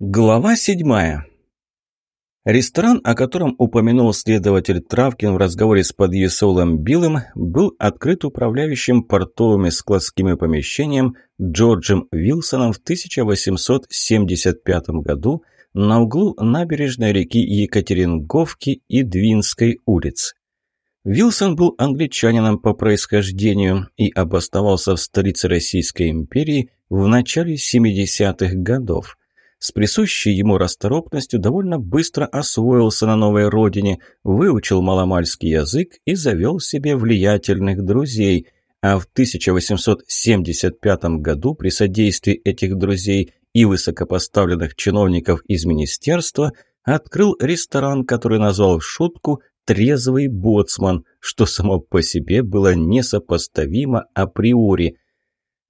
Глава седьмая. Ресторан, о котором упомянул следователь Травкин в разговоре с подъясолом Биллом, был открыт управляющим портовыми складскими помещением Джорджем Вилсоном в 1875 году на углу набережной реки Екатеринговки и Двинской улиц. Вилсон был англичанином по происхождению и обосновался в столице Российской империи в начале 70-х годов – с присущей ему расторопностью довольно быстро освоился на новой родине, выучил маломальский язык и завел себе влиятельных друзей, а в 1875 году при содействии этих друзей и высокопоставленных чиновников из министерства открыл ресторан, который назвал в шутку «трезвый боцман», что само по себе было несопоставимо априори –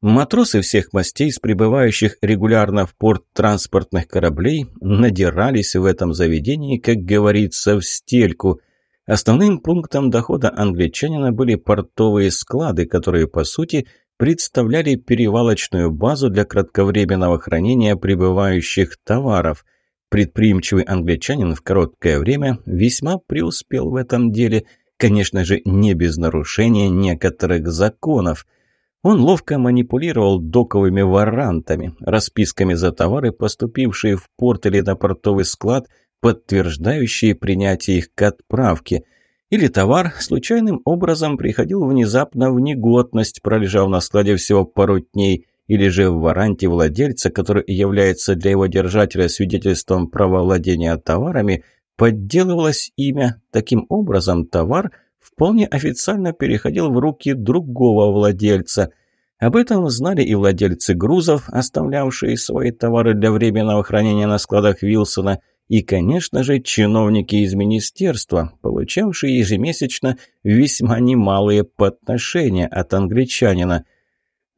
Матросы всех мастей, с прибывающих регулярно в порт транспортных кораблей, надирались в этом заведении, как говорится, в стельку. Основным пунктом дохода англичанина были портовые склады, которые, по сути, представляли перевалочную базу для кратковременного хранения прибывающих товаров. Предприимчивый англичанин в короткое время весьма преуспел в этом деле, конечно же, не без нарушения некоторых законов – он ловко манипулировал доковыми варантами, расписками за товары, поступившие в порт или на портовый склад, подтверждающие принятие их к отправке. Или товар случайным образом приходил внезапно в негодность, пролежав на складе всего пару дней, или же в варанте владельца, который является для его держателя свидетельством права владения товарами, подделывалось имя. Таким образом, товар – вполне официально переходил в руки другого владельца. Об этом знали и владельцы грузов, оставлявшие свои товары для временного хранения на складах Вилсона, и, конечно же, чиновники из министерства, получавшие ежемесячно весьма немалые подношения от англичанина.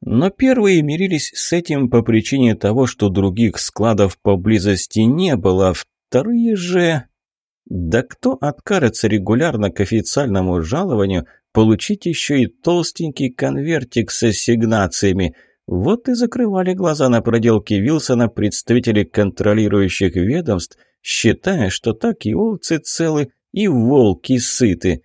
Но первые мирились с этим по причине того, что других складов поблизости не было, вторые же... Да кто откажется регулярно к официальному жалованию получить еще и толстенький конвертик с ассигнациями? Вот и закрывали глаза на проделки Вилсона представители контролирующих ведомств, считая, что так и овцы целы, и волки сыты.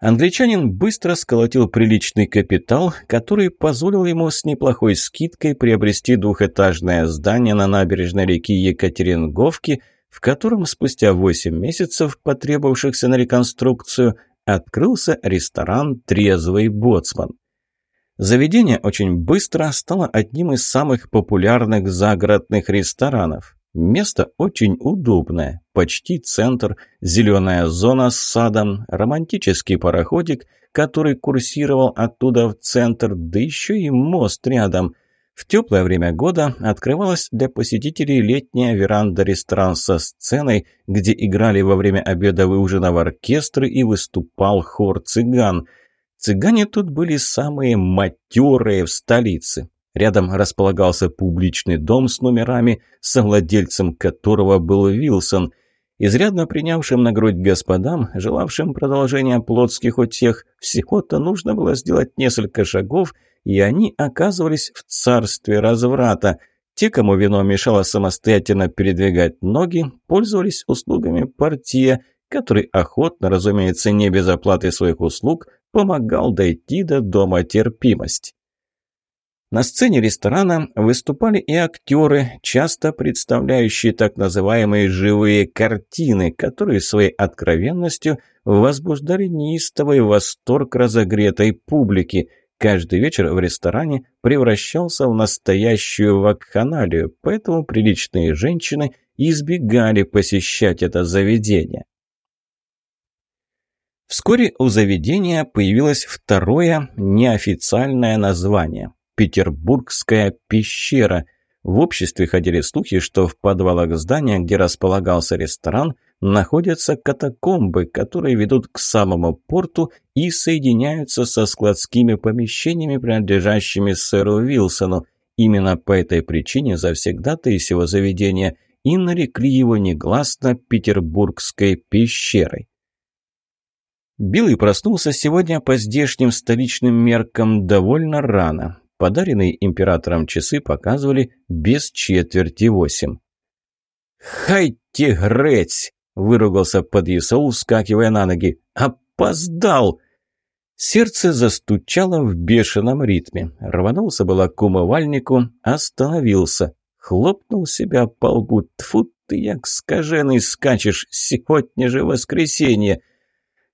Англичанин быстро сколотил приличный капитал, который позволил ему с неплохой скидкой приобрести двухэтажное здание на набережной реки Екатеринговки – в котором спустя 8 месяцев, потребовавшихся на реконструкцию, открылся ресторан «Трезвый боцман». Заведение очень быстро стало одним из самых популярных загородных ресторанов. Место очень удобное, почти центр, зеленая зона с садом, романтический пароходик, который курсировал оттуда в центр, да еще и мост рядом – в теплое время года открывалась для посетителей летняя веранда-ресторан со сценой, где играли во время обеда и ужина в оркестры и выступал хор цыган. Цыгане тут были самые матерые в столице. Рядом располагался публичный дом с номерами, совладельцем которого был Вилсон. Изрядно принявшим на грудь господам, желавшим продолжения плотских утех, всего-то нужно было сделать несколько шагов – и они оказывались в царстве разврата. Те, кому вино мешало самостоятельно передвигать ноги, пользовались услугами партия, который охотно, разумеется, не без оплаты своих услуг, помогал дойти до дома терпимости. На сцене ресторана выступали и актеры, часто представляющие так называемые «живые картины», которые своей откровенностью возбуждали неистовый восторг разогретой публики – Каждый вечер в ресторане превращался в настоящую вакханалию, поэтому приличные женщины избегали посещать это заведение. Вскоре у заведения появилось второе неофициальное название – Петербургская пещера. В обществе ходили слухи, что в подвалах здания, где располагался ресторан, находятся катакомбы, которые ведут к самому порту и соединяются со складскими помещениями, принадлежащими сэру Вилсону. Именно по этой причине завсегда-то из его заведения и нарекли его негласно Петербургской пещерой. Билл проснулся сегодня по здешним столичным меркам довольно рано. Подаренные императором часы показывали без четверти восемь. «Хайте греть!» – выругался подъясаул, скакивая на ноги. «Опоздал!» Сердце застучало в бешеном ритме. Рванулся было к умывальнику, остановился. Хлопнул себя по лбу. Тьфу ты, як скаженый скачешь, сегодня же воскресенье.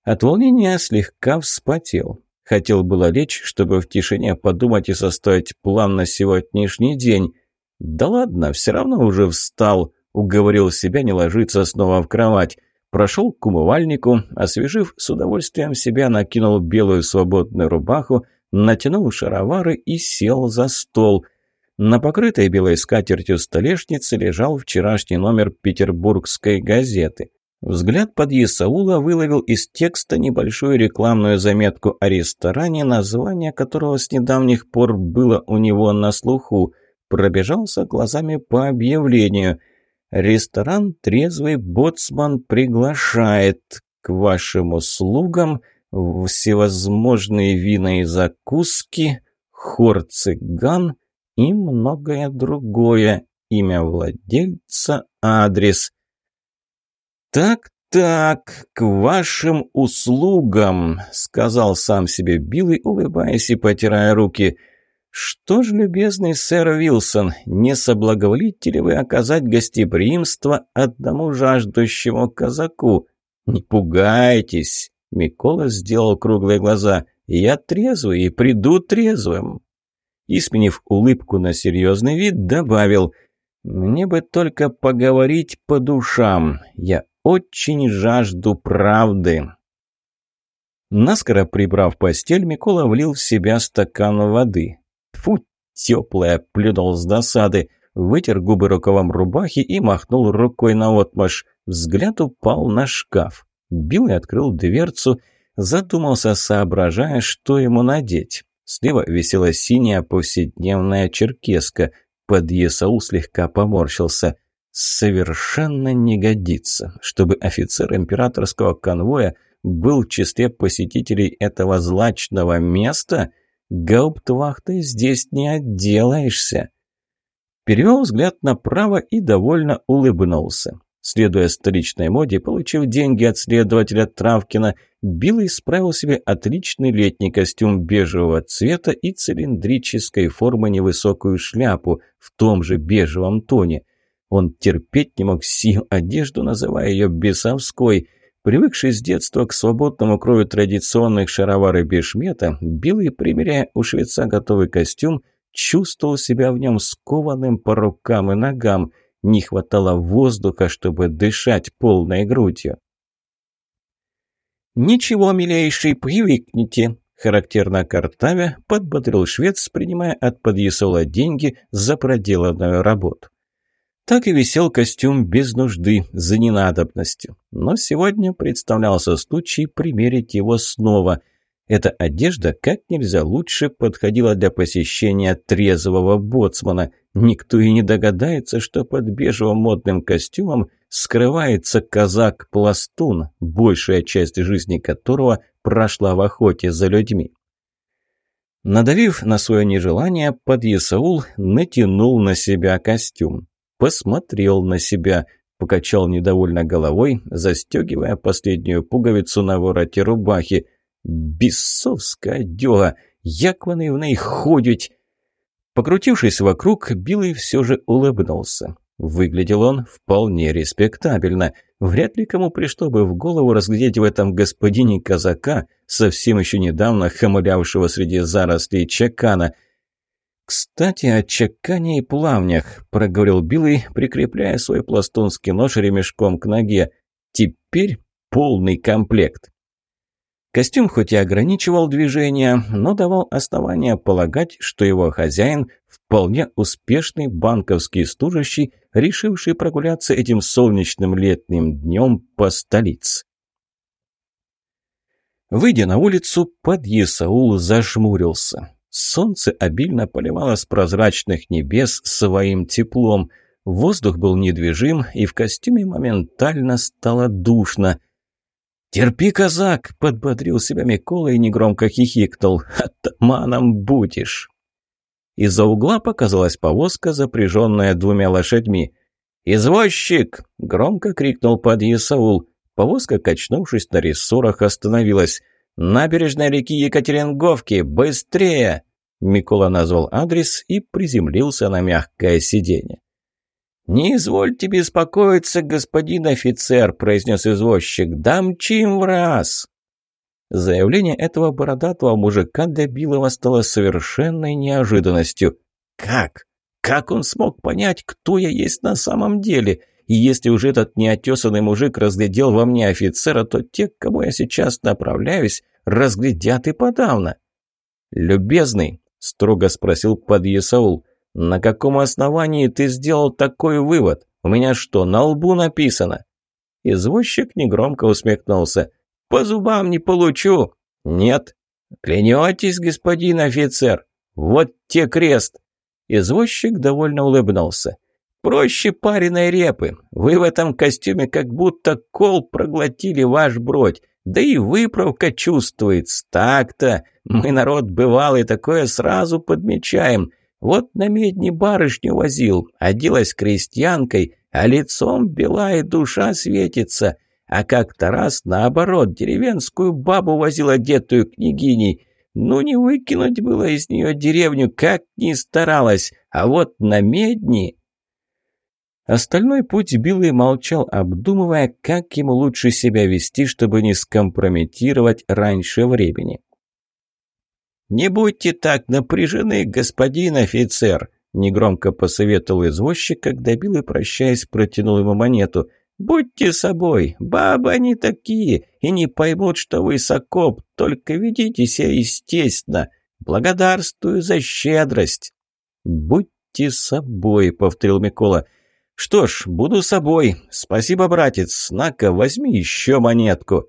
От волнения слегка вспотел. Хотел было лечь, чтобы в тишине подумать и составить план на сегодняшний день. Да ладно, все равно уже встал. Уговорил себя не ложиться снова в кровать. Прошел к умывальнику, освежив с удовольствием себя, накинул белую свободную рубаху, натянул шаровары и сел за стол. На покрытой белой скатертью столешнице лежал вчерашний номер петербургской газеты. Взгляд под Исаула выловил из текста небольшую рекламную заметку о ресторане, название которого с недавних пор было у него на слуху. Пробежался глазами по объявлению – Ресторан «Трезвый боцман» приглашает к вашим услугам всевозможные вина и закуски, хор цыган и многое другое. Имя владельца, адрес. «Так-так, к вашим услугам», — сказал сам себе Билый, улыбаясь и потирая руки — «Что ж, любезный сэр Вилсон, не соблаговолите ли вы оказать гостеприимство одному жаждущему казаку? Не пугайтесь!» Микола сделал круглые глаза. «Я трезвый и приду трезвым!» И, сменив улыбку на серьезный вид, добавил «Мне бы только поговорить по душам. Я очень жажду правды». Наскоро прибрав постель, Микола влил в себя стакан воды. Фу, теплая, плюнул с досады, вытер губы рукавом рубахи и махнул рукой на отмаш. Взгляд упал на шкаф. Билл открыл дверцу, задумался, соображая, что ему надеть. Слева висела синяя повседневная черкеска. Под Есаул слегка поморщился. Совершенно не годится, чтобы офицер императорского конвоя был в числе посетителей этого злачного места – Гауптвахтой здесь не отделаешься. Перевел взгляд направо и довольно улыбнулся. Следуя столичной моде, получив деньги от следователя Травкина, Билл исправил себе отличный летний костюм бежевого цвета и цилиндрической формы невысокую шляпу в том же бежевом тоне. Он терпеть не мог сию одежду, называя ее бесовской – Привыкший с детства к свободному крою традиционных шаровар и бешмета, Билый, примеряя у швеца готовый костюм, чувствовал себя в нем скованным по рукам и ногам. Не хватало воздуха, чтобы дышать полной грудью. «Ничего, милейший, привыкните», — характерно картавя подбодрил швец, принимая от подъясола деньги за проделанную работу. Так и висел костюм без нужды, за ненадобностью. Но сегодня представлялся случай примерить его снова. Эта одежда как нельзя лучше подходила для посещения трезвого боцмана. Никто и не догадается, что под бежевым модным костюмом скрывается казак-пластун, большая часть жизни которого прошла в охоте за людьми. Надавив на свое нежелание, подъясаул натянул на себя костюм посмотрел на себя, покачал недовольно головой, застегивая последнюю пуговицу на вороте рубахи. «Бесовская дёга! Як вони в ней ходять!» Покрутившись вокруг, Билый все же улыбнулся. Выглядел он вполне респектабельно. Вряд ли кому пришло бы в голову разглядеть в этом господине казака, совсем еще недавно хамулявшего среди зарослей чакана – «Кстати, о чекане и плавнях», – проговорил Билый, прикрепляя свой пластунский нож ремешком к ноге. «Теперь полный комплект». Костюм хоть и ограничивал движение, но давал основания полагать, что его хозяин – вполне успешный банковский служащий, решивший прогуляться этим солнечным летним днем по столице. Выйдя на улицу, подъясаул зажмурился. Солнце обильно поливало с прозрачных небес своим теплом. Воздух был недвижим, и в костюме моментально стало душно. «Терпи, казак!» — подбодрил себя Микола и негромко хихикнул. «Атаманом будешь!» Из-за угла показалась повозка, запряженная двумя лошадьми. «Извозчик!» – громко крикнул подъясаул. Повозка, качнувшись на рессорах, остановилась. «Набережная реки Екатеринговки! Быстрее!» Микола назвал адрес и приземлился на мягкое сиденье. «Не извольте беспокоиться, господин офицер», – произнес извозчик. «Дамчим в раз!» Заявление этого бородатого мужика для Билова стало совершенной неожиданностью. «Как? Как он смог понять, кто я есть на самом деле? И если уже этот неотесанный мужик разглядел во мне офицера, то те, к кому я сейчас направляюсь, разглядят и подавно». «Любезный», – строго спросил подъясаул, – «на каком основании ты сделал такой вывод? У меня что, на лбу написано?» Извозчик негромко усмехнулся. «По зубам не получу». «Нет». «Клянетесь, господин офицер?» «Вот те крест». Извозчик довольно улыбнулся. «Проще пареной репы. Вы в этом костюме как будто кол проглотили ваш бродь. Да и выправка чувствуется. Так-то. Мы народ бывалый, такое сразу подмечаем. Вот на медне барышню возил, оделась крестьянкой, а лицом бела и душа светится. А как-то раз, наоборот, деревенскую бабу возил одетую княгиней. Ну, не выкинуть было из нее деревню, как ни старалась. А вот на медни... Остальной путь Билый молчал, обдумывая, как ему лучше себя вести, чтобы не скомпрометировать раньше времени. «Не будьте так напряжены, господин офицер!» Негромко посоветовал извозчик, когда Билый, прощаясь, протянул ему монету – «Будьте собой, бабы они такие, и не поймут, что вы сокоп, только ведите себя естественно. Благодарствую за щедрость». «Будьте собой», — повторил Микола. «Что ж, буду собой. Спасибо, братец. На-ка, возьми еще монетку».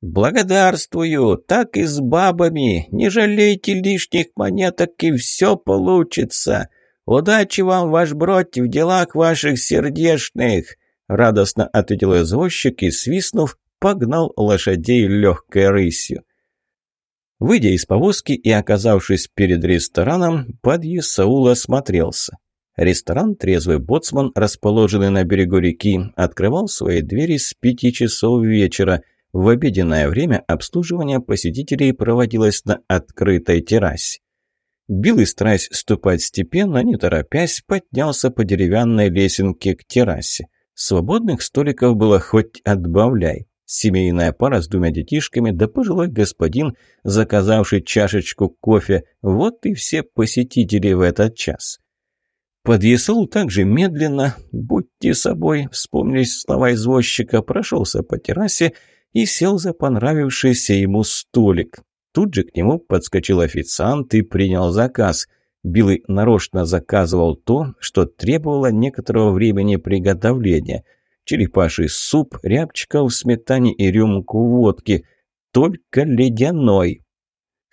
«Благодарствую, так и с бабами. Не жалейте лишних монеток, и все получится. Удачи вам, ваш бродь, в делах ваших сердечных». Радостно ответил извозчик и, свистнув, погнал лошадей легкой рысью. Выйдя из повозки и оказавшись перед рестораном, подъезд Саула осмотрелся. Ресторан «Трезвый боцман», расположенный на берегу реки, открывал свои двери с пяти часов вечера. В обеденное время обслуживание посетителей проводилось на открытой террасе. Билл, стараясь ступать степенно, не торопясь, поднялся по деревянной лесенке к террасе. Свободных столиков было хоть отбавляй. Семейная пара с двумя детишками, да пожилой господин, заказавший чашечку кофе. Вот и все посетители в этот час. Подъясал также медленно, будьте собой, вспомнились слова извозчика, прошелся по террасе и сел за понравившийся ему столик. Тут же к нему подскочил официант и принял заказ. Билый нарочно заказывал то, что требовало некоторого времени приготовления. Черепаший суп, рябчиков в сметане и рюмку водки. Только ледяной.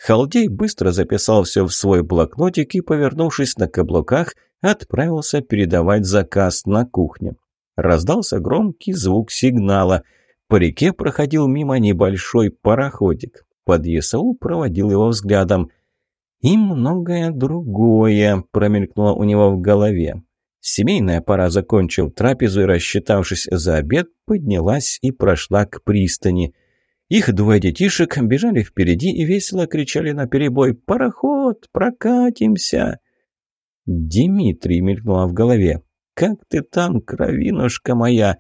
Халдей быстро записал все в свой блокнотик и, повернувшись на каблуках, отправился передавать заказ на кухню. Раздался громкий звук сигнала. По реке проходил мимо небольшой пароходик. Подъясау проводил его взглядом – и многое другое промелькнуло у него в голове. Семейная пара, закончив трапезу и рассчитавшись за обед, поднялась и прошла к пристани. Их двое детишек бежали впереди и весело кричали на перебой «Пароход! Прокатимся!» «Димитрий!» — мелькнула в голове. «Как ты там, кровинушка моя?»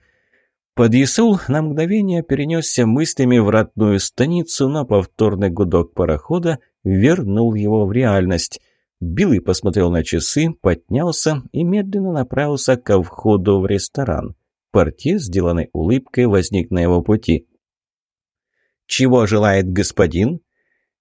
Подъясул на мгновение перенесся мыслями в родную станицу, но повторный гудок парохода вернул его в реальность. Билый посмотрел на часы, поднялся и медленно направился ко входу в ресторан. Портье, сделанной улыбкой, возник на его пути. «Чего желает господин?»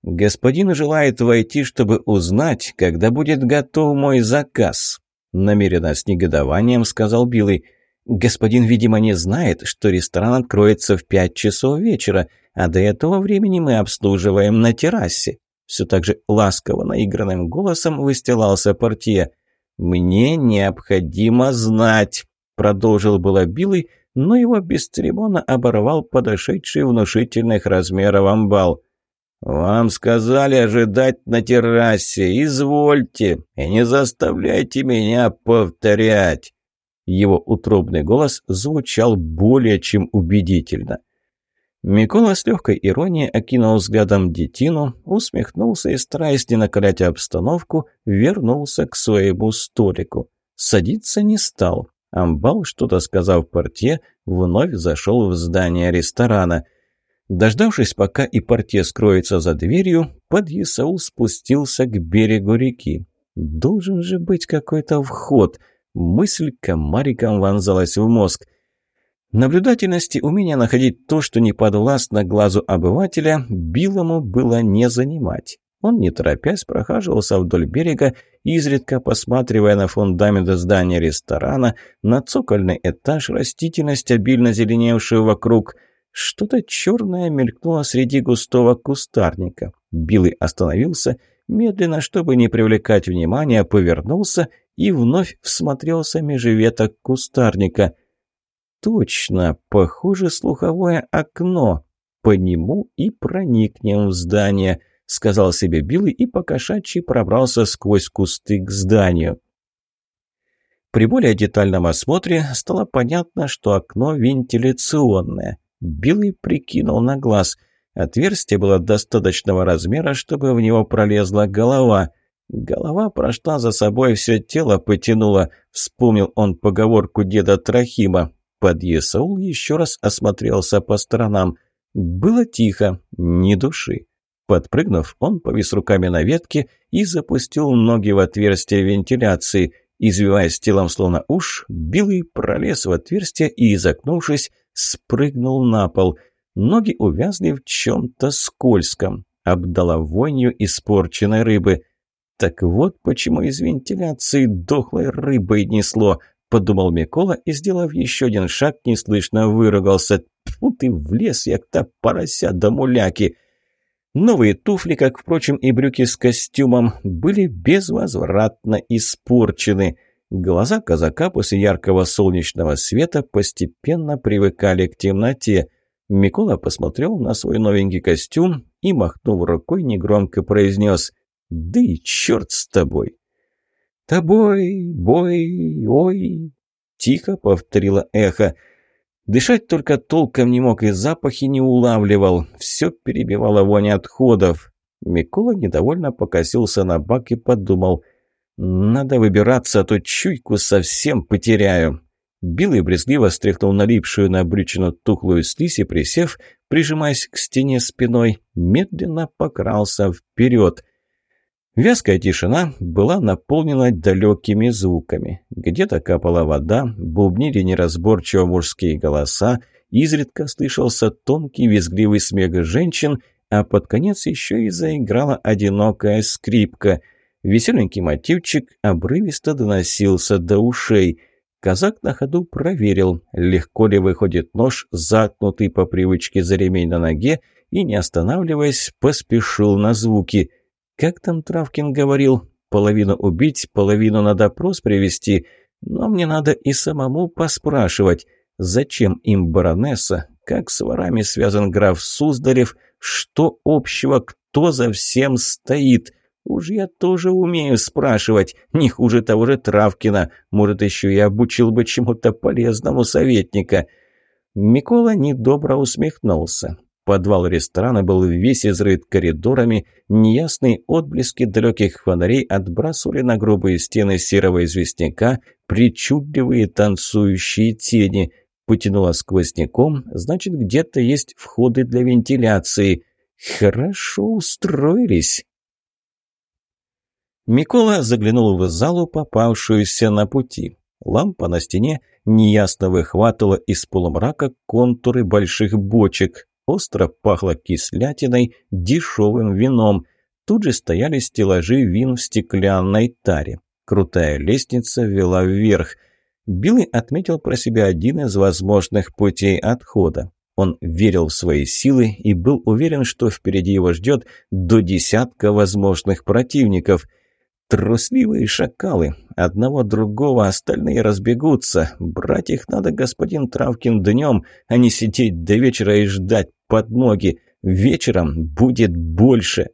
«Господин желает войти, чтобы узнать, когда будет готов мой заказ», — намеренно с негодованием сказал Билый. «Господин, видимо, не знает, что ресторан откроется в пять часов вечера, а до этого времени мы обслуживаем на террасе» все так же ласково наигранным голосом выстилался портье. «Мне необходимо знать», — продолжил было Билый, но его бесцеремонно оборвал подошедший внушительных размеров амбал. «Вам сказали ожидать на террасе, извольте, и не заставляйте меня повторять». Его утробный голос звучал более чем убедительно. Микола с легкой иронией окинул взглядом детину, усмехнулся и, стараясь не накалять обстановку, вернулся к своему столику. Садиться не стал. Амбал, что-то сказав портье, вновь зашел в здание ресторана. Дождавшись, пока и портье скроется за дверью, подъясаул спустился к берегу реки. Должен же быть какой-то вход. Мысль комариком вонзалась в мозг. Наблюдательности, умения находить то, что не подвластно глазу обывателя, Билому было не занимать. Он, не торопясь, прохаживался вдоль берега, изредка посматривая на фундамент здания ресторана, на цокольный этаж, растительность, обильно зеленевшую вокруг. Что-то черное мелькнуло среди густого кустарника. Билый остановился, медленно, чтобы не привлекать внимания, повернулся и вновь всмотрелся меж веток кустарника – Точно, похоже, слуховое окно. По нему и проникнем в здание, сказал себе Билл и покошачьи пробрался сквозь кусты к зданию. При более детальном осмотре стало понятно, что окно вентиляционное. Билый прикинул на глаз. Отверстие было достаточного размера, чтобы в него пролезла голова. Голова прошла за собой все тело, потянула. Вспомнил он поговорку деда Трахима. Подъясаул еще раз осмотрелся по сторонам. Было тихо, ни души. Подпрыгнув, он повис руками на ветке и запустил ноги в отверстие вентиляции. Извиваясь телом словно уж, Билый пролез в отверстие и, изогнувшись, спрыгнул на пол. Ноги увязли в чем-то скользком. Обдала вонью испорченной рыбы. Так вот почему из вентиляции дохлой рыбой несло – подумал Микола и, сделав еще один шаг, неслышно выругался. Тьфу ты, влез як та порося до муляки. Новые туфли, как, впрочем, и брюки с костюмом, были безвозвратно испорчены. Глаза казака после яркого солнечного света постепенно привыкали к темноте. Микола посмотрел на свой новенький костюм и, махнув рукой, негромко произнес «Да и черт с тобой!» «Тобой, бой, ой!» — тихо повторило эхо. Дышать только толком не мог и запахи не улавливал. Все перебивало вонь отходов. Микола недовольно покосился на бак и подумал. «Надо выбираться, а то чуйку совсем потеряю». Билый брезгливо стряхнул налипшую на брючину тухлую слизь и, присев, прижимаясь к стене спиной, медленно покрался вперед. Вязкая тишина была наполнена далекими звуками. Где-то капала вода, бубнили неразборчиво мужские голоса, изредка слышался тонкий визгливый смех женщин, а под конец еще и заиграла одинокая скрипка. Веселенький мотивчик обрывисто доносился до ушей. Казак на ходу проверил, легко ли выходит нож, заткнутый по привычке за ремень на ноге, и, не останавливаясь, поспешил на звуки – как там Травкин говорил? Половину убить, половину на допрос привести. Но мне надо и самому поспрашивать, зачем им баронесса, как с ворами связан граф Суздарев, что общего, кто за всем стоит. Уж я тоже умею спрашивать, не хуже того же Травкина. Может, еще и обучил бы чему-то полезному советника. Микола недобро усмехнулся. Подвал ресторана был весь изрыт коридорами, неясные отблески далеких фонарей отбрасывали на грубые стены серого известняка причудливые танцующие тени. Потянуло сквозняком, значит, где-то есть входы для вентиляции. Хорошо устроились. Микола заглянул в залу, попавшуюся на пути. Лампа на стене неясно выхватывала из полумрака контуры больших бочек. Остро пахло кислятиной, дешевым вином. Тут же стояли стеллажи вин в стеклянной таре. Крутая лестница вела вверх. Билли отметил про себя один из возможных путей отхода. Он верил в свои силы и был уверен, что впереди его ждет до десятка возможных противников – Трусливые шакалы. Одного другого остальные разбегутся. Брать их надо, господин Травкин, днем, а не сидеть до вечера и ждать подмоги. Вечером будет больше.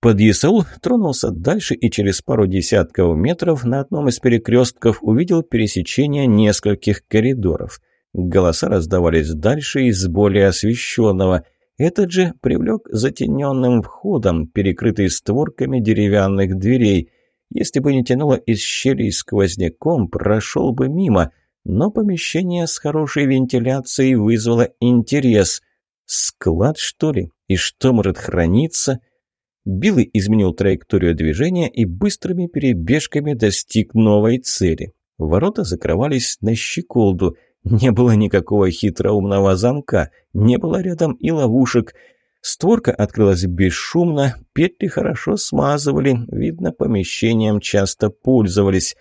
Подъясаул тронулся дальше и через пару десятков метров на одном из перекрестков увидел пересечение нескольких коридоров. Голоса раздавались дальше из более освещенного. Этот же привлек затененным входом, перекрытый створками деревянных дверей. Если бы не тянуло из щелей сквозняком, прошел бы мимо, но помещение с хорошей вентиляцией вызвало интерес. Склад, что ли? И что может храниться? — Билый изменил траекторию движения и быстрыми перебежками достиг новой цели. Ворота закрывались на щеколду. Не было никакого хитроумного замка, не было рядом и ловушек. Створка открылась бесшумно, петли хорошо смазывали, видно, помещением часто пользовались.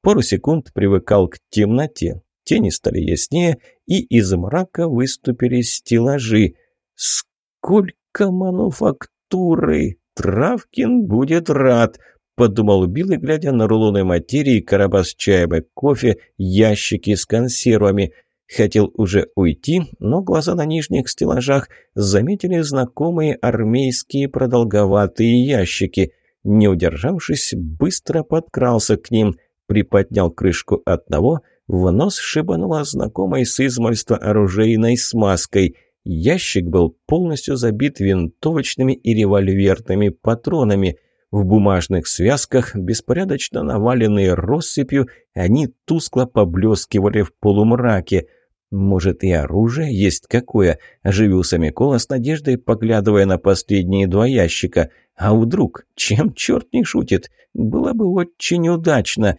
Пару секунд привыкал к темноте. Тени стали яснее, и из мрака выступили стеллажи. Сколько мануфактуры! «Травкин будет рад», – подумал Билл, глядя на рулоны материи, короба с чаем и кофе, ящики с консервами. Хотел уже уйти, но глаза на нижних стеллажах заметили знакомые армейские продолговатые ящики. Не удержавшись, быстро подкрался к ним, приподнял крышку одного, в нос шибануло знакомой с измольства оружейной смазкой – Ящик был полностью забит винтовочными и револьверными патронами. В бумажных связках, беспорядочно наваленные россыпью, они тускло поблескивали в полумраке. «Может, и оружие есть какое?» – оживился Микола с надеждой, поглядывая на последние два ящика. «А вдруг? Чем черт не шутит? Было бы очень удачно!»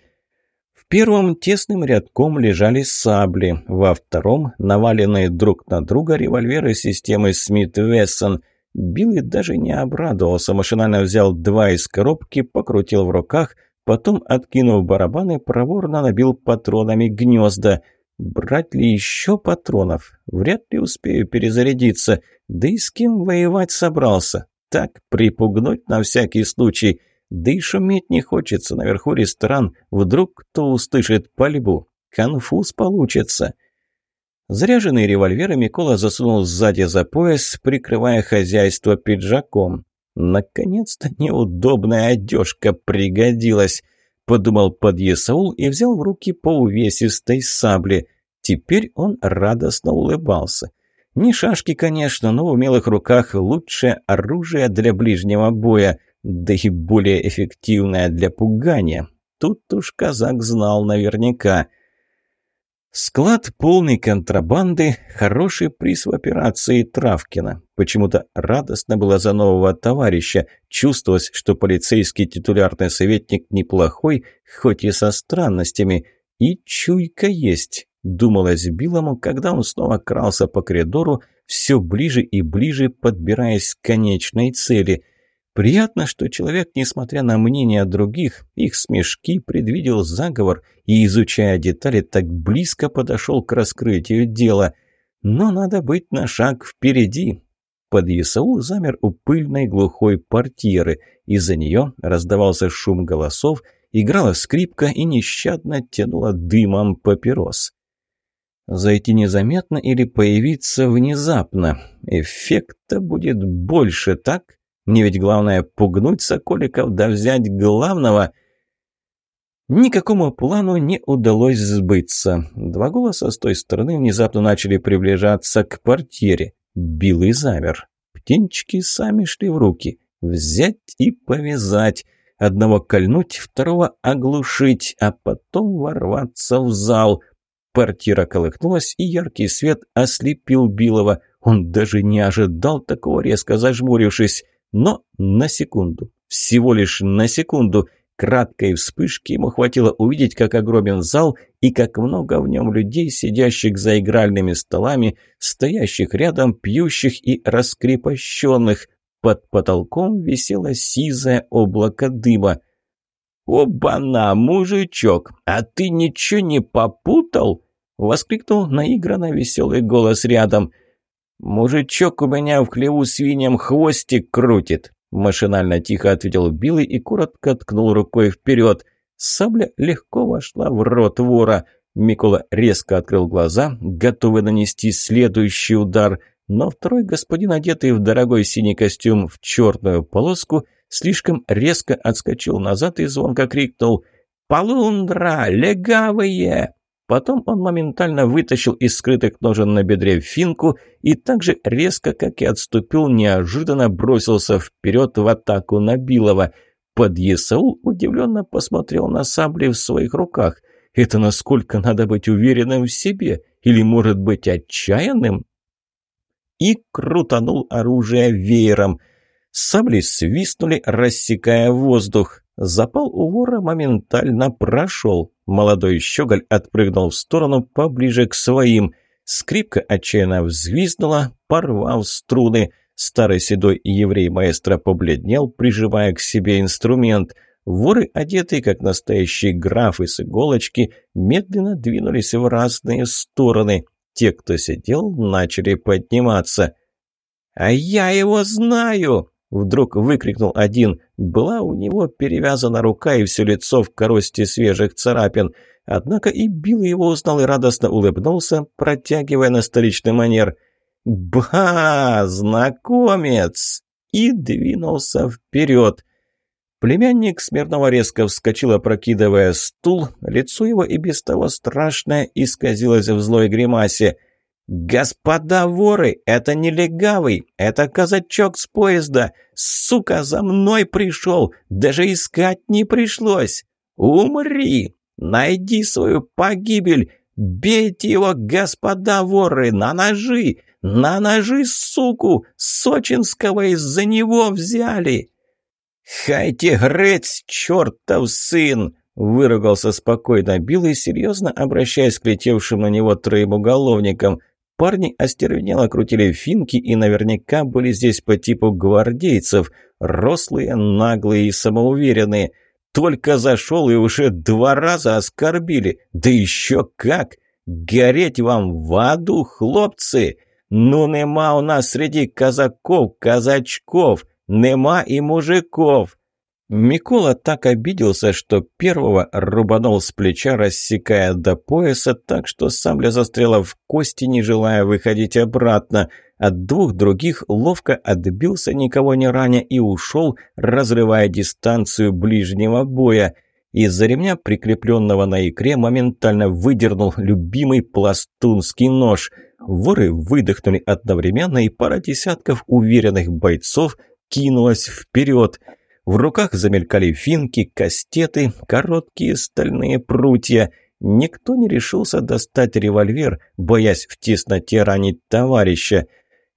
Первом тесным рядком лежали сабли, во втором – наваленные друг на друга револьверы системы Смит-Вессон. Билли даже не обрадовался, машинально взял два из коробки, покрутил в руках, потом, откинув барабаны, проворно набил патронами гнезда. Брать ли еще патронов? Вряд ли успею перезарядиться. Да и с кем воевать собрался? Так, припугнуть на всякий случай – да и шуметь не хочется, наверху ресторан, вдруг кто услышит пальбу. Конфуз получится. Заряженный револьвер Микола засунул сзади за пояс, прикрывая хозяйство пиджаком. «Наконец-то неудобная одежка пригодилась», — подумал подъясаул и взял в руки по увесистой сабле. Теперь он радостно улыбался. Не шашки, конечно, но в умелых руках лучшее оружие для ближнего боя да и более эффективная для пугания. Тут уж казак знал наверняка. Склад полный контрабанды, хороший приз в операции Травкина. Почему-то радостно было за нового товарища. Чувствовалось, что полицейский титулярный советник неплохой, хоть и со странностями. И чуйка есть, думалось Билому, когда он снова крался по коридору, все ближе и ближе подбираясь к конечной цели – Приятно, что человек, несмотря на мнение других, их смешки, предвидел заговор и, изучая детали, так близко подошел к раскрытию дела. Но надо быть на шаг впереди. Под ЕСАУ замер у пыльной глухой портьеры. Из-за нее раздавался шум голосов, играла скрипка и нещадно тянула дымом папирос. Зайти незаметно или появиться внезапно. Эффекта будет больше, так? Мне ведь главное пугнуть соколиков да взять главного. Никакому плану не удалось сбыться. Два голоса с той стороны внезапно начали приближаться к портьере. Билый замер. Птенчики сами шли в руки. Взять и повязать. Одного кольнуть, второго оглушить, а потом ворваться в зал. Портьера колыхнулась, и яркий свет ослепил Билова. Он даже не ожидал такого, резко зажмурившись. Но на секунду, всего лишь на секунду, краткой вспышки ему хватило увидеть, как огромен зал и как много в нем людей, сидящих за игральными столами, стоящих рядом, пьющих и раскрепощенных. Под потолком висело сизое облако дыма. «Оба-на, мужичок, а ты ничего не попутал?» — воскликнул наигранно веселый голос рядом — «Мужичок у меня в хлеву свиньям хвостик крутит», – машинально тихо ответил Билый и коротко ткнул рукой вперед. Сабля легко вошла в рот вора. Микола резко открыл глаза, готовый нанести следующий удар, но второй господин, одетый в дорогой синий костюм в черную полоску, слишком резко отскочил назад и звонко крикнул «Полундра! Легавые!» Потом он моментально вытащил из скрытых ножен на бедре финку и так же резко, как и отступил, неожиданно бросился вперед в атаку на Билова. Подъесаул удивленно посмотрел на сабли в своих руках. Это насколько надо быть уверенным в себе? Или, может быть, отчаянным? И крутанул оружие веером. Сабли свистнули, рассекая воздух. Запал у вора моментально прошел. Молодой щеголь отпрыгнул в сторону поближе к своим. Скрипка отчаянно взвизгнула, порвав струны. Старый седой еврей-маэстро побледнел, прижимая к себе инструмент. Воры, одетые как настоящие графы с иголочки, медленно двинулись в разные стороны. Те, кто сидел, начали подниматься. «А я его знаю!» Вдруг выкрикнул один. Была у него перевязана рука и все лицо в коросте свежих царапин. Однако и Билл его узнал и радостно улыбнулся, протягивая на столичный манер. «Ба! Знакомец!» И двинулся вперед. Племянник Смирнова резко вскочил, опрокидывая стул. Лицо его и без того страшное исказилось в злой гримасе. «Господа воры, это не легавый, это казачок с поезда. Сука, за мной пришел, даже искать не пришлось. Умри, найди свою погибель, бейте его, господа воры, на ножи, на ножи, суку, сочинского из-за него взяли». «Хайте грец, чертов сын!» Выругался спокойно Билл и серьезно обращаясь к летевшим на него троим уголовникам – Парни остервенело крутили финки и наверняка были здесь по типу гвардейцев, рослые, наглые и самоуверенные. Только зашел и уже два раза оскорбили. Да еще как! Гореть вам в аду, хлопцы! Ну нема у нас среди казаков казачков, нема и мужиков. Микола так обиделся, что первого рубанул с плеча, рассекая до пояса, так что сабля застряла в кости, не желая выходить обратно. От двух других ловко отбился, никого не раня, и ушел, разрывая дистанцию ближнего боя. Из-за ремня, прикрепленного на икре, моментально выдернул любимый пластунский нож. Воры выдохнули одновременно, и пара десятков уверенных бойцов кинулась вперед – в руках замелькали финки, кастеты, короткие стальные прутья. Никто не решился достать револьвер, боясь в тесноте ранить товарища.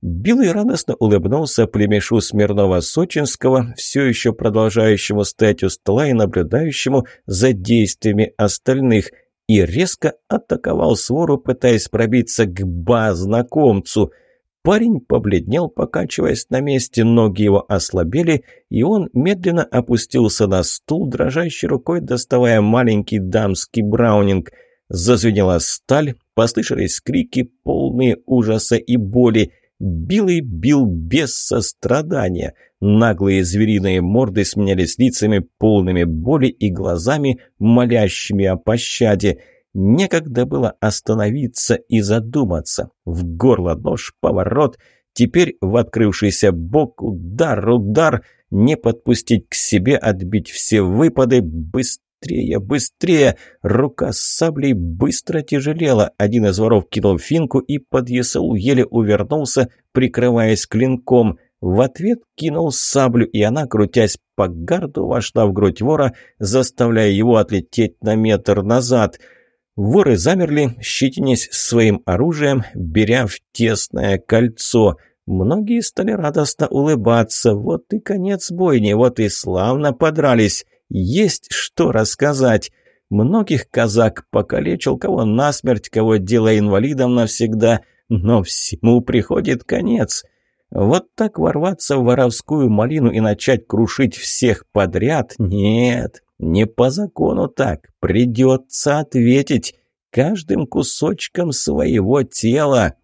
Билый радостно улыбнулся племешу Смирнова-Сочинского, все еще продолжающему стоять у стола и наблюдающему за действиями остальных, и резко атаковал свору, пытаясь пробиться к ба-знакомцу – Парень побледнел, покачиваясь на месте, ноги его ослабели, и он медленно опустился на стул, дрожащей рукой доставая маленький дамский браунинг. Зазвенела сталь, послышались крики, полные ужаса и боли. Билый бил без сострадания. Наглые звериные морды сменялись лицами, полными боли и глазами, молящими о пощаде. Некогда было остановиться и задуматься. В горло нож, поворот, теперь в открывшийся бок удар, удар, не подпустить к себе, отбить все выпады, быстрее, быстрее. Рука с саблей быстро тяжелела. Один из воров кинул финку и подъясал, еле увернулся, прикрываясь клинком. В ответ кинул саблю, и она, крутясь по гарду, вошла в грудь вора, заставляя его отлететь на метр назад — Воры замерли, щетинясь своим оружием, беря в тесное кольцо. Многие стали радостно улыбаться. Вот и конец бойни, вот и славно подрались. Есть что рассказать. Многих казак покалечил, кого насмерть, кого делая инвалидом навсегда. Но всему приходит конец. Вот так ворваться в воровскую малину и начать крушить всех подряд? Нет, не по закону так. Придется ответить каждым кусочком своего тела.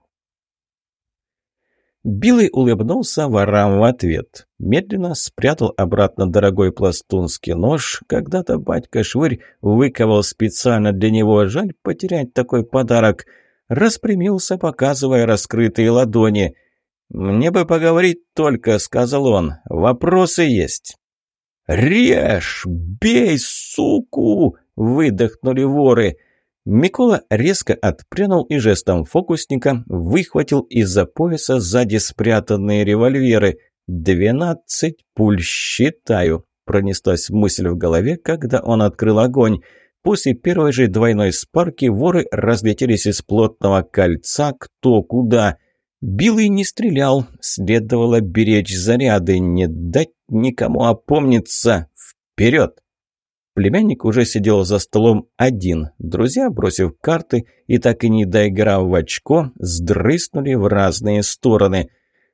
Билый улыбнулся ворам в ответ. Медленно спрятал обратно дорогой пластунский нож. Когда-то батька Швырь выковал специально для него. Жаль потерять такой подарок. Распрямился, показывая раскрытые ладони. «Мне бы поговорить только», — сказал он. «Вопросы есть». «Режь! Бей, суку!» – выдохнули воры. Микола резко отпрянул и жестом фокусника выхватил из-за пояса сзади спрятанные револьверы. «Двенадцать пуль, считаю!» – пронеслась мысль в голове, когда он открыл огонь. После первой же двойной спарки воры разлетелись из плотного кольца кто куда. Билый не стрелял, следовало беречь заряды, не дать никому опомниться. Вперед! Племянник уже сидел за столом один. Друзья, бросив карты и так и не доиграв в очко, сдрыснули в разные стороны.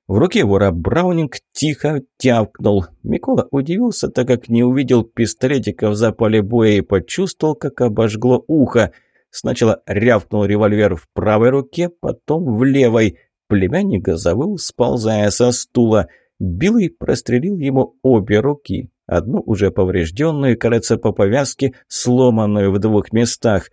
В руке вора Браунинг тихо тявкнул. Микола удивился, так как не увидел пистолетика в запале боя и почувствовал, как обожгло ухо. Сначала рявкнул револьвер в правой руке, потом в левой – Племянник завыл, сползая со стула. Билый прострелил ему обе руки. Одну уже поврежденную, кажется, по повязке, сломанную в двух местах.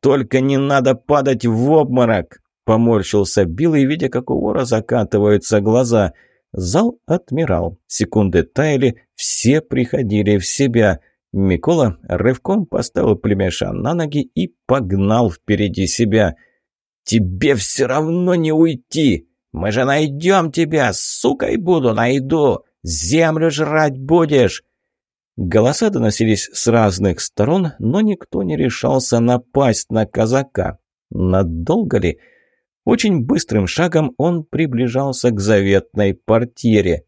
«Только не надо падать в обморок!» Поморщился Билый, видя, как у вора закатываются глаза. Зал отмирал. Секунды таяли, все приходили в себя. Микола рывком поставил племеша на ноги и погнал впереди себя – «Тебе все равно не уйти! Мы же найдем тебя, сукой буду, найду! Землю жрать будешь!» Голоса доносились с разных сторон, но никто не решался напасть на казака. Надолго ли? Очень быстрым шагом он приближался к заветной портьере.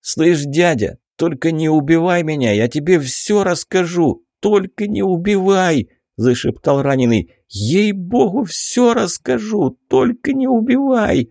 «Слышь, дядя, только не убивай меня, я тебе все расскажу, только не убивай!» зашептал раненый. «Ей-богу, все расскажу, только не убивай!»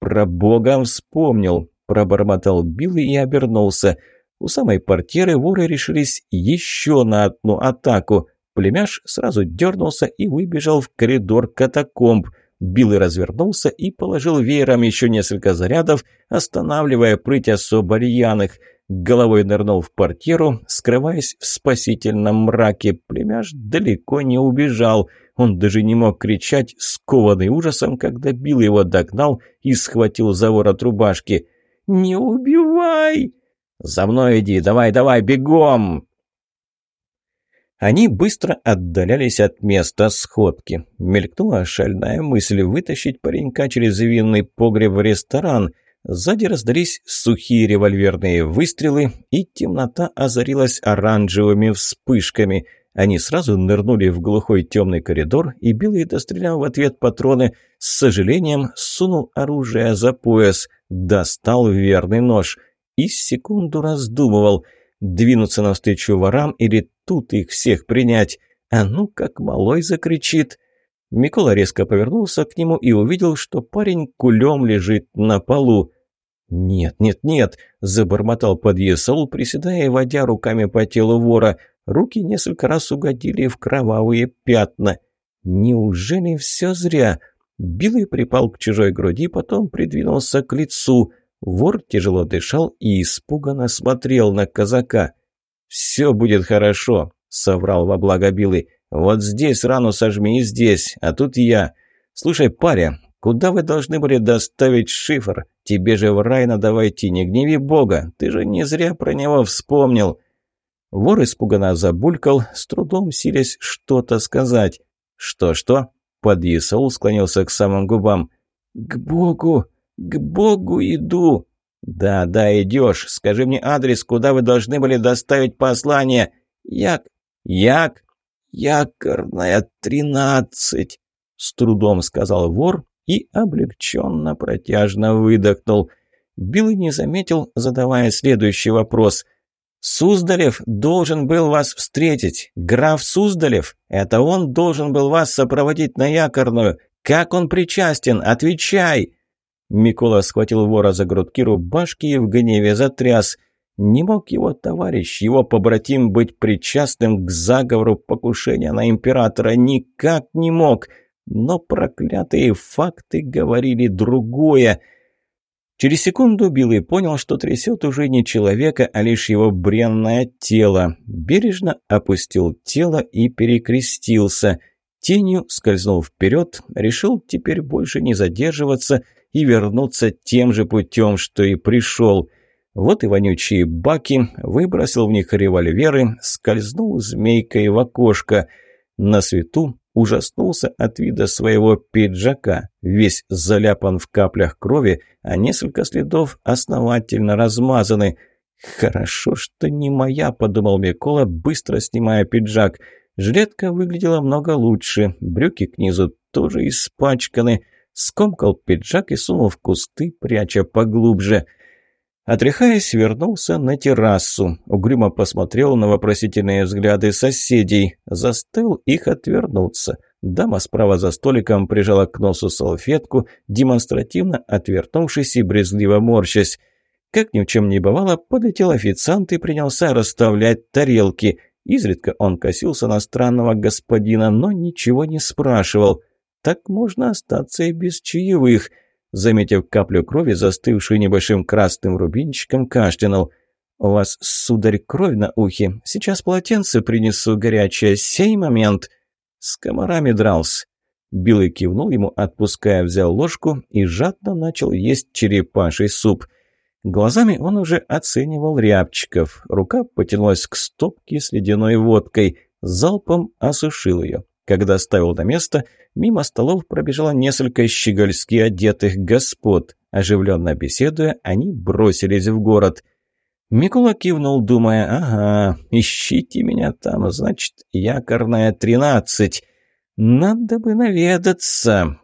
«Про бога вспомнил», – пробормотал Билл и обернулся. У самой портьеры воры решились еще на одну атаку. Племяш сразу дернулся и выбежал в коридор катакомб. Билл развернулся и положил веером еще несколько зарядов, останавливая прыть особо рьяных – Головой нырнул в портьеру, скрываясь в спасительном мраке. Племяш далеко не убежал. Он даже не мог кричать, скованный ужасом, когда Билл его догнал и схватил за ворот рубашки. «Не убивай!» «За мной иди, давай, давай, бегом!» Они быстро отдалялись от места сходки. Мелькнула шальная мысль вытащить паренька через винный погреб в ресторан – Сзади раздались сухие револьверные выстрелы, и темнота озарилась оранжевыми вспышками. Они сразу нырнули в глухой темный коридор, и Билый, достреляв в ответ патроны, с сожалением сунул оружие за пояс, достал верный нож и секунду раздумывал, двинуться навстречу ворам или тут их всех принять. А ну как малой закричит – Микола резко повернулся к нему и увидел, что парень кулем лежит на полу. «Нет, нет, нет!» – забормотал подъесол, приседая и водя руками по телу вора. Руки несколько раз угодили в кровавые пятна. «Неужели все зря?» Билый припал к чужой груди, потом придвинулся к лицу. Вор тяжело дышал и испуганно смотрел на казака. «Все будет хорошо», – соврал во благо Билый. «Вот здесь рану сожми и здесь, а тут я. Слушай, паря, куда вы должны были доставить шифр? Тебе же в рай надо войти, не гневи Бога, ты же не зря про него вспомнил». Вор испуганно забулькал, с трудом силясь что-то сказать. «Что-что?» – подъясол склонился к самым губам. «К Богу! К Богу иду!» «Да, да, идешь. Скажи мне адрес, куда вы должны были доставить послание». «Як? Як?» «Якорная тринадцать», — с трудом сказал вор и облегченно протяжно выдохнул. Билл не заметил, задавая следующий вопрос. «Суздалев должен был вас встретить. Граф Суздалев. Это он должен был вас сопроводить на якорную. Как он причастен? Отвечай!» Микола схватил вора за грудки рубашки и в гневе затряс – не мог его товарищ, его побратим быть причастным к заговору покушения на императора? Никак не мог. Но проклятые факты говорили другое. Через секунду Билый понял, что трясет уже не человека, а лишь его бренное тело. Бережно опустил тело и перекрестился. Тенью скользнул вперед, решил теперь больше не задерживаться и вернуться тем же путем, что и пришел – Вот и вонючие баки, выбросил в них револьверы, скользнул змейкой в окошко. На свету ужаснулся от вида своего пиджака, весь заляпан в каплях крови, а несколько следов основательно размазаны. «Хорошо, что не моя», — подумал Микола, быстро снимая пиджак. Жилетка выглядела много лучше, брюки к низу тоже испачканы. Скомкал пиджак и сунул в кусты, пряча поглубже — Отряхаясь, вернулся на террасу. Угрюмо посмотрел на вопросительные взгляды соседей. Заставил их отвернуться. Дама справа за столиком прижала к носу салфетку, демонстративно отвернувшись и брезгливо морщась. Как ни в чем не бывало, подлетел официант и принялся расставлять тарелки. Изредка он косился на странного господина, но ничего не спрашивал. Так можно остаться и без чаевых – Заметив каплю крови, застывшую небольшим красным рубинчиком, кашлянул. «У вас, сударь, кровь на ухе. Сейчас полотенце принесу горячее. Сей момент!» С комарами дрался. Билый кивнул ему, отпуская, взял ложку и жадно начал есть черепаший суп. Глазами он уже оценивал рябчиков. Рука потянулась к стопке с ледяной водкой. Залпом осушил ее. Когда ставил на место, мимо столов пробежало несколько щегольски одетых господ. Оживленно беседуя, они бросились в город. Микола кивнул, думая, «Ага, ищите меня там, значит, якорная тринадцать. Надо бы наведаться».